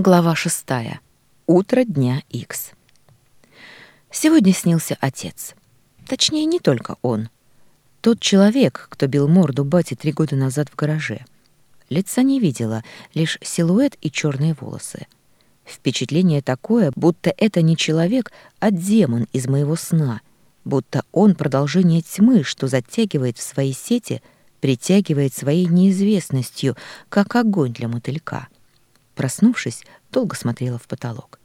Глава шестая. Утро дня Х. Сегодня снился отец. Точнее, не только он. Тот человек, кто бил морду бати три года назад в гараже. Лица не видела, лишь силуэт и черные волосы. Впечатление такое, будто это не человек, а демон из моего сна, будто он продолжение тьмы, что затягивает в свои сети, притягивает своей неизвестностью, как огонь для мотылька. Проснувшись, долго смотрела в потолок.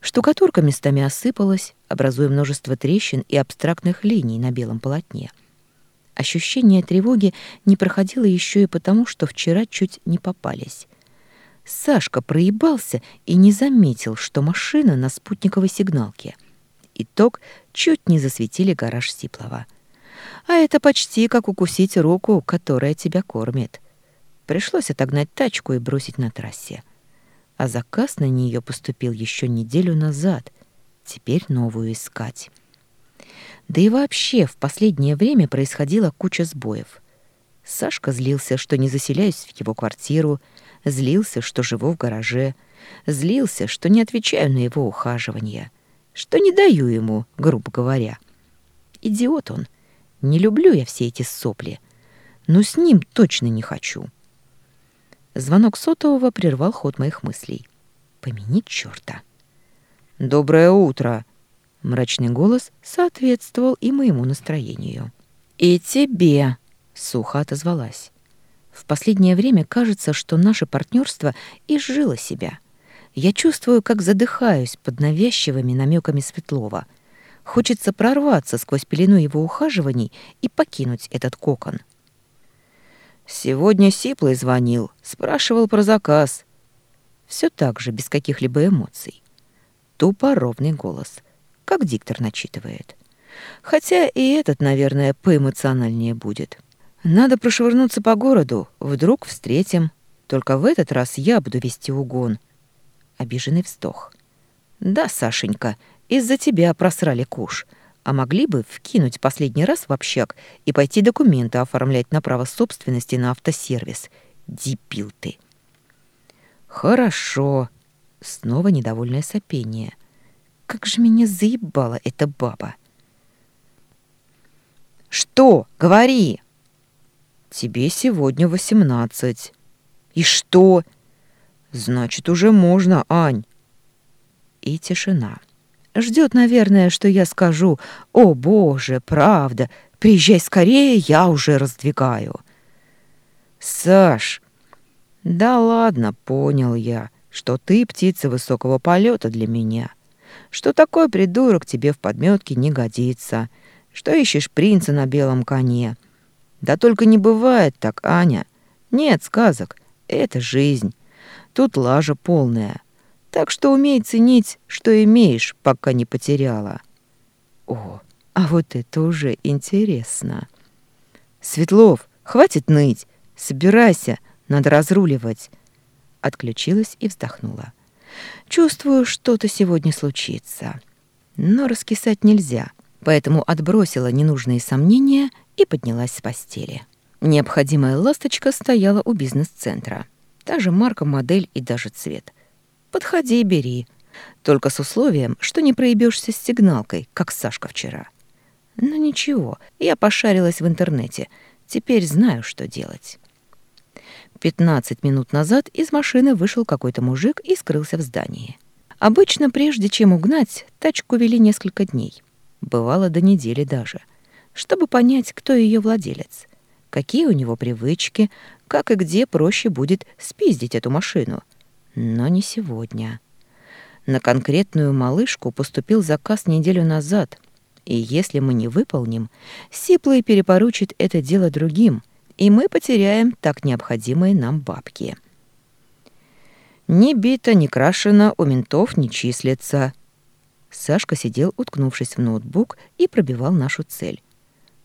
Штукатурка местами осыпалась, образуя множество трещин и абстрактных линий на белом полотне. Ощущение тревоги не проходило еще и потому, что вчера чуть не попались. Сашка проебался и не заметил, что машина на спутниковой сигналке. Итог — чуть не засветили гараж Сиплова. А это почти как укусить руку, которая тебя кормит. Пришлось отогнать тачку и бросить на трассе а заказ на нее поступил еще неделю назад. Теперь новую искать. Да и вообще в последнее время происходила куча сбоев. Сашка злился, что не заселяюсь в его квартиру, злился, что живу в гараже, злился, что не отвечаю на его ухаживание, что не даю ему, грубо говоря. Идиот он. Не люблю я все эти сопли. Но с ним точно не хочу. Звонок сотового прервал ход моих мыслей. Помяни чёрта. «Доброе утро!» Мрачный голос соответствовал и моему настроению. «И тебе!» — сухо отозвалась. В последнее время кажется, что наше партнерство изжило себя. Я чувствую, как задыхаюсь под навязчивыми намеками Светлова. Хочется прорваться сквозь пелену его ухаживаний и покинуть этот кокон. Сегодня Сиплый звонил, спрашивал про заказ. Все так же, без каких-либо эмоций. Тупо ровный голос, как диктор начитывает. Хотя и этот, наверное, поэмоциональнее будет. Надо прошвырнуться по городу, вдруг встретим. Только в этот раз я буду вести угон. Обиженный вздох. Да, Сашенька, из-за тебя просрали куш а могли бы вкинуть последний раз в общак и пойти документы оформлять на право собственности на автосервис. Дебил ты. Хорошо. Снова недовольное сопение. Как же меня заебала эта баба. Что? Говори. Тебе сегодня восемнадцать. И что? Значит, уже можно, Ань. И тишина. Ждет, наверное, что я скажу «О, Боже, правда, приезжай скорее, я уже раздвигаю». «Саш!» «Да ладно, понял я, что ты птица высокого полета для меня, что такой придурок тебе в подметке не годится, что ищешь принца на белом коне. Да только не бывает так, Аня. Нет сказок, это жизнь. Тут лажа полная. Так что умей ценить, что имеешь, пока не потеряла. О, а вот это уже интересно. Светлов, хватит ныть. Собирайся, надо разруливать. Отключилась и вздохнула. Чувствую, что-то сегодня случится. Но раскисать нельзя, поэтому отбросила ненужные сомнения и поднялась с постели. Необходимая ласточка стояла у бизнес-центра. Та же марка, модель и даже цвет. Подходи и бери. Только с условием, что не проебешься с сигналкой, как Сашка вчера. Но ничего, я пошарилась в интернете. Теперь знаю, что делать. Пятнадцать минут назад из машины вышел какой-то мужик и скрылся в здании. Обычно, прежде чем угнать, тачку вели несколько дней. Бывало до недели даже. Чтобы понять, кто ее владелец. Какие у него привычки, как и где проще будет спиздить эту машину — но не сегодня. На конкретную малышку поступил заказ неделю назад, и если мы не выполним, Сиплый перепоручит это дело другим, и мы потеряем так необходимые нам бабки. Ни бита, ни крашена у ментов не числится. Сашка сидел, уткнувшись в ноутбук, и пробивал нашу цель.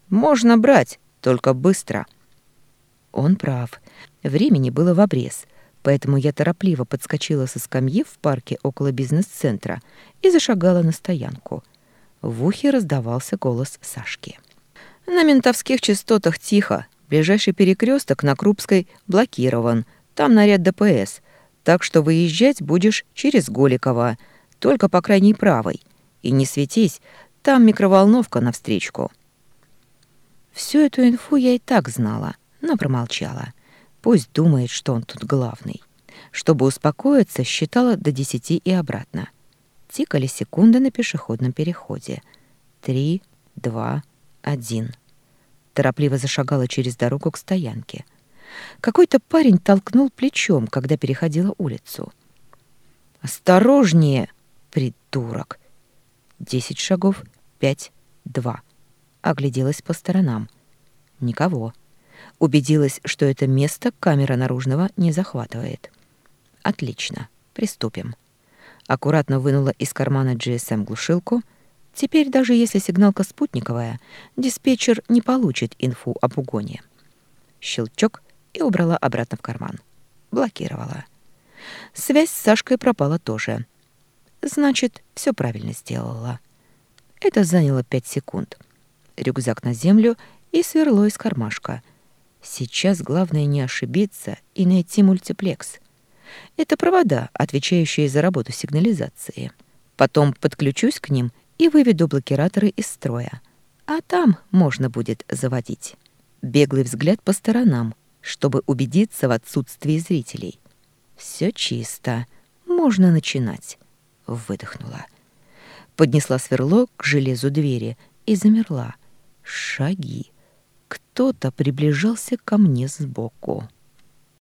«Можно брать, только быстро». Он прав. Времени было в обрез — поэтому я торопливо подскочила со скамьи в парке около бизнес-центра и зашагала на стоянку. В ухе раздавался голос Сашки. «На ментовских частотах тихо. Ближайший перекресток на Крупской блокирован. Там наряд ДПС. Так что выезжать будешь через Голикова, только по крайней правой. И не светись, там микроволновка навстречку. Всю эту инфу я и так знала, но промолчала. Пусть думает, что он тут главный. Чтобы успокоиться, считала до десяти и обратно. Тикали секунды на пешеходном переходе. Три, два, один. Торопливо зашагала через дорогу к стоянке. Какой-то парень толкнул плечом, когда переходила улицу. «Осторожнее, придурок!» Десять шагов, пять, два. Огляделась по сторонам. Никого. Убедилась, что это место камера наружного не захватывает. Отлично, приступим. Аккуратно вынула из кармана GSM-глушилку. Теперь даже если сигналка спутниковая, диспетчер не получит инфу об угоне. Щелчок и убрала обратно в карман. Блокировала. Связь с Сашкой пропала тоже. Значит, все правильно сделала. Это заняло пять секунд. Рюкзак на землю и сверло из кармашка. Сейчас главное не ошибиться и найти мультиплекс. Это провода, отвечающие за работу сигнализации. Потом подключусь к ним и выведу блокираторы из строя. А там можно будет заводить. Беглый взгляд по сторонам, чтобы убедиться в отсутствии зрителей. Все чисто. Можно начинать. Выдохнула. Поднесла сверло к железу двери и замерла. Шаги. Кто-то приближался ко мне сбоку.